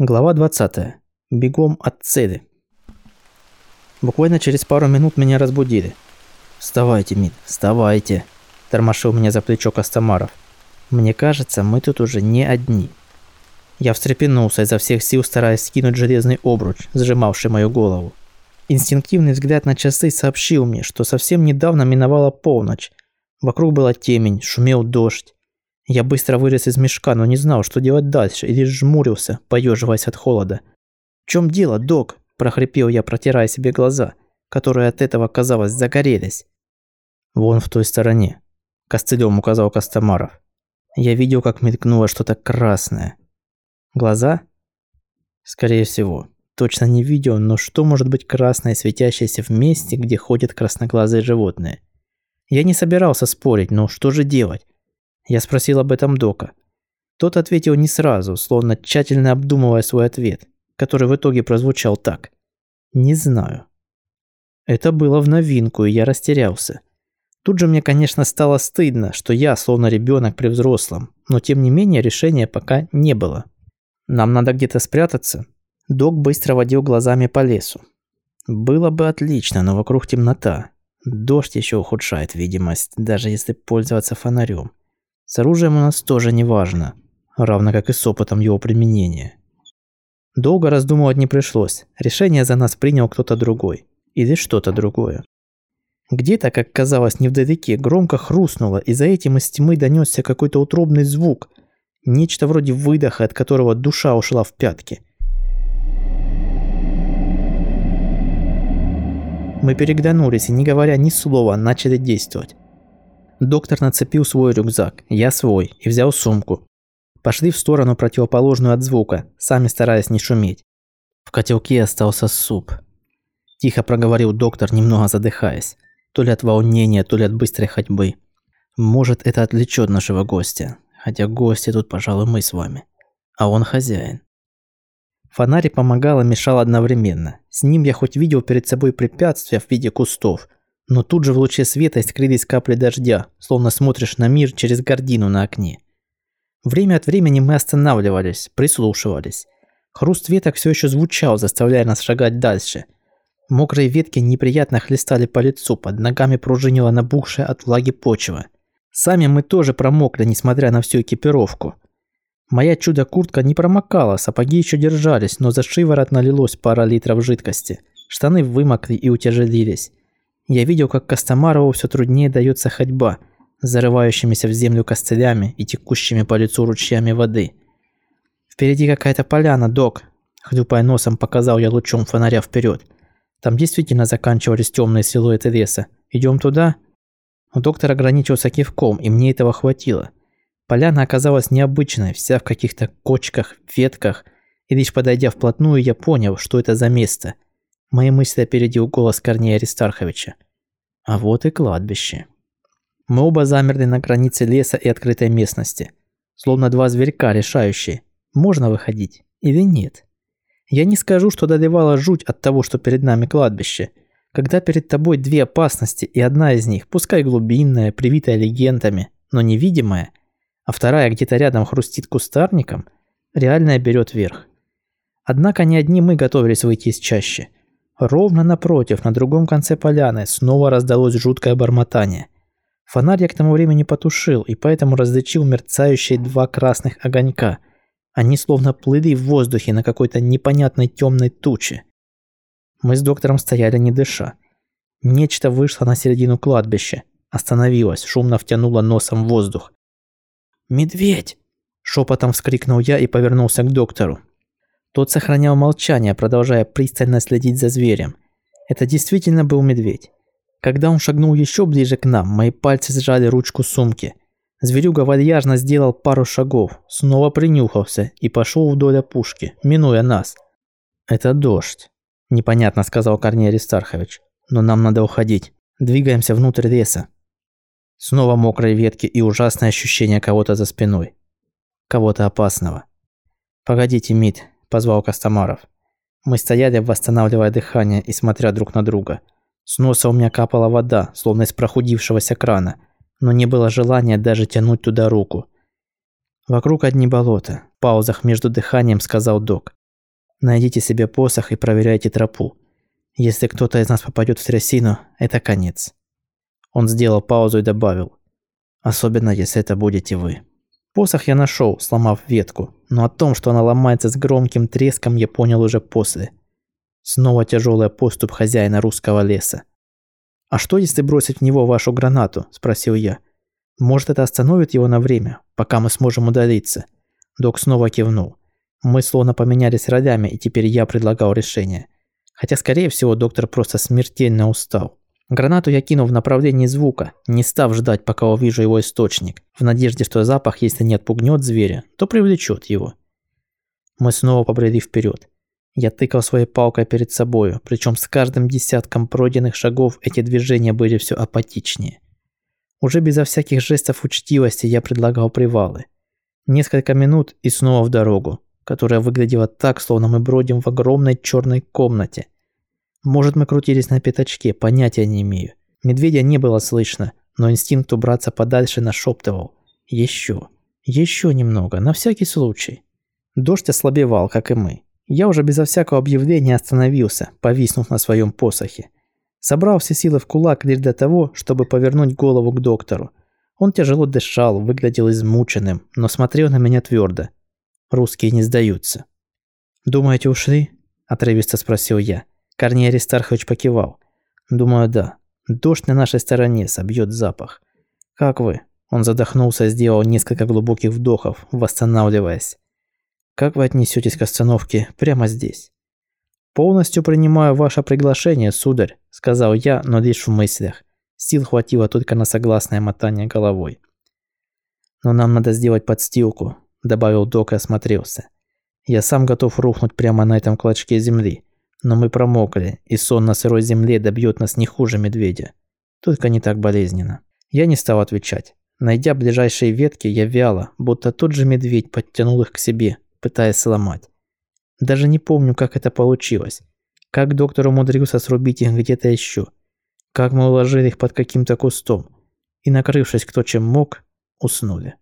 Глава 20. Бегом от цели. Буквально через пару минут меня разбудили. «Вставайте, Мид, вставайте!» – тормошил меня за плечо Костомаров. «Мне кажется, мы тут уже не одни». Я встрепенулся изо всех сил, стараясь скинуть железный обруч, сжимавший мою голову. Инстинктивный взгляд на часы сообщил мне, что совсем недавно миновала полночь. Вокруг была темень, шумел дождь. Я быстро вылез из мешка, но не знал, что делать дальше, и лишь жмурился, поеживаясь от холода. «В чем дело, док?» – прохрипел я, протирая себе глаза, которые от этого, казалось, загорелись. «Вон в той стороне», – костылем указал Костомаров. Я видел, как мелькнуло что-то красное. Глаза? Скорее всего. Точно не видел, но что может быть красное, светящееся в месте, где ходят красноглазые животные? Я не собирался спорить, но что же делать? Я спросил об этом Дока. Тот ответил не сразу, словно тщательно обдумывая свой ответ, который в итоге прозвучал так. «Не знаю». Это было в новинку, и я растерялся. Тут же мне, конечно, стало стыдно, что я словно ребенок при взрослом, но тем не менее решения пока не было. Нам надо где-то спрятаться. Док быстро водил глазами по лесу. Было бы отлично, но вокруг темнота. Дождь еще ухудшает видимость, даже если пользоваться фонарем. С оружием у нас тоже не важно, равно как и с опытом его применения. Долго раздумывать не пришлось, решение за нас принял кто-то другой. Или что-то другое. Где-то, как казалось невдалеке, громко хрустнуло, и за этим из тьмы донесся какой-то утробный звук. Нечто вроде выдоха, от которого душа ушла в пятки. Мы переглянулись и, не говоря ни слова, начали действовать. Доктор нацепил свой рюкзак, я свой, и взял сумку. Пошли в сторону, противоположную от звука, сами стараясь не шуметь. В котелке остался суп. Тихо проговорил доктор, немного задыхаясь. То ли от волнения, то ли от быстрой ходьбы. Может, это отвлечет нашего гостя. Хотя гости тут, пожалуй, мы с вами. А он хозяин. Фонарик помогал и мешал одновременно. С ним я хоть видел перед собой препятствия в виде кустов, но тут же в луче света искрились капли дождя, словно смотришь на мир через гордину на окне. Время от времени мы останавливались, прислушивались. Хруст веток все еще звучал, заставляя нас шагать дальше. Мокрые ветки неприятно хлестали по лицу, под ногами пружинила набухшая от влаги почва. Сами мы тоже промокли, несмотря на всю экипировку. Моя чудо-куртка не промокала, сапоги еще держались, но за шиворот налилось пара литров жидкости. Штаны вымокли и утяжелились. Я видел, как Костомарову все труднее дается ходьба, зарывающимися в землю костылями и текущими по лицу ручьями воды. «Впереди какая-то поляна, док», – хлюпая носом показал я лучом фонаря вперед. Там действительно заканчивались темные силуэты леса. Идем туда?» Доктор ограничился кивком, и мне этого хватило. Поляна оказалась необычной, вся в каких-то кочках, ветках, и лишь подойдя вплотную, я понял, что это за место – Мои мысли опередил голос Корнея Аристарховича. А вот и кладбище. Мы оба замерли на границе леса и открытой местности. Словно два зверька, решающие, можно выходить или нет. Я не скажу, что додевала жуть от того, что перед нами кладбище. Когда перед тобой две опасности, и одна из них, пускай глубинная, привитая легендами, но невидимая, а вторая где-то рядом хрустит кустарником, реальная берет верх. Однако не одни мы готовились выйти из чащи – Ровно напротив, на другом конце поляны, снова раздалось жуткое бормотание. Фонарь я к тому времени потушил, и поэтому различил мерцающие два красных огонька. Они словно плыли в воздухе на какой-то непонятной темной туче. Мы с доктором стояли не дыша. Нечто вышло на середину кладбища, остановилось, шумно втянуло носом воздух. «Медведь!» – шепотом вскрикнул я и повернулся к доктору. Тот сохранял молчание, продолжая пристально следить за зверем. Это действительно был медведь. Когда он шагнул еще ближе к нам, мои пальцы сжали ручку сумки. Зверюга вальяжно сделал пару шагов, снова принюхался и пошел вдоль опушки, минуя нас. «Это дождь», – непонятно сказал Корней Аристархович. «Но нам надо уходить. Двигаемся внутрь леса». Снова мокрые ветки и ужасное ощущение кого-то за спиной. Кого-то опасного. «Погодите, Мит, – позвал Костомаров. Мы стояли, восстанавливая дыхание и смотря друг на друга. С носа у меня капала вода, словно из прохудившегося крана, но не было желания даже тянуть туда руку. Вокруг одни болота. В паузах между дыханием сказал док. Найдите себе посох и проверяйте тропу. Если кто-то из нас попадет в трясину, это конец». Он сделал паузу и добавил. «Особенно, если это будете вы». Посох я нашел, сломав ветку, но о том, что она ломается с громким треском, я понял уже после. Снова тяжелая поступ хозяина русского леса. «А что, если бросить в него вашу гранату?» – спросил я. «Может, это остановит его на время, пока мы сможем удалиться?» Док снова кивнул. Мы словно поменялись ролями, и теперь я предлагал решение. Хотя, скорее всего, доктор просто смертельно устал. Гранату я кинул в направлении звука, не став ждать, пока увижу его источник, в надежде, что запах, если не отпугнет зверя, то привлечет его. Мы снова побрели вперед. Я тыкал своей палкой перед собою, причем с каждым десятком пройденных шагов эти движения были все апатичнее. Уже безо всяких жестов учтивости я предлагал привалы. Несколько минут и снова в дорогу, которая выглядела так, словно мы бродим в огромной черной комнате. Может, мы крутились на пятачке, понятия не имею. Медведя не было слышно, но инстинкт убраться подальше нашептывал. Еще, еще немного, на всякий случай. Дождь ослабевал, как и мы. Я уже безо всякого объявления остановился, повиснув на своем посохе. Собрал все силы в кулак лишь для того, чтобы повернуть голову к доктору. Он тяжело дышал, выглядел измученным, но смотрел на меня твердо. Русские не сдаются. «Думаете, ушли?» – отрывисто спросил я. Корней Аристархович покивал. «Думаю, да. Дождь на нашей стороне собьет запах. Как вы?» Он задохнулся сделал несколько глубоких вдохов, восстанавливаясь. Как вы отнесетесь к остановке прямо здесь? Полностью принимаю ваше приглашение, сударь, сказал я, но лишь в мыслях. Сил хватило только на согласное мотание головой. Но нам надо сделать подстилку, добавил док и осмотрелся. Я сам готов рухнуть прямо на этом клочке земли, но мы промокли, и сон на сырой земле добьет нас не хуже медведя. Только не так болезненно. Я не стал отвечать. Найдя ближайшие ветки, я вяло, будто тот же медведь подтянул их к себе, пытаясь сломать. Даже не помню, как это получилось. Как доктор умудрился срубить их где-то еще. Как мы уложили их под каким-то кустом. И накрывшись кто чем мог, уснули.